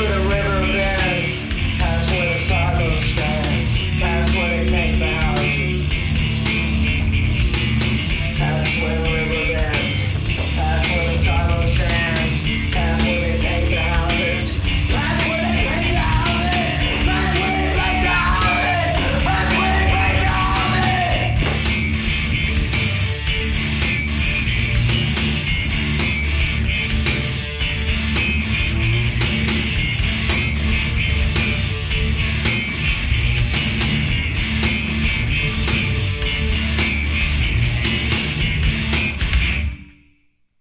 put a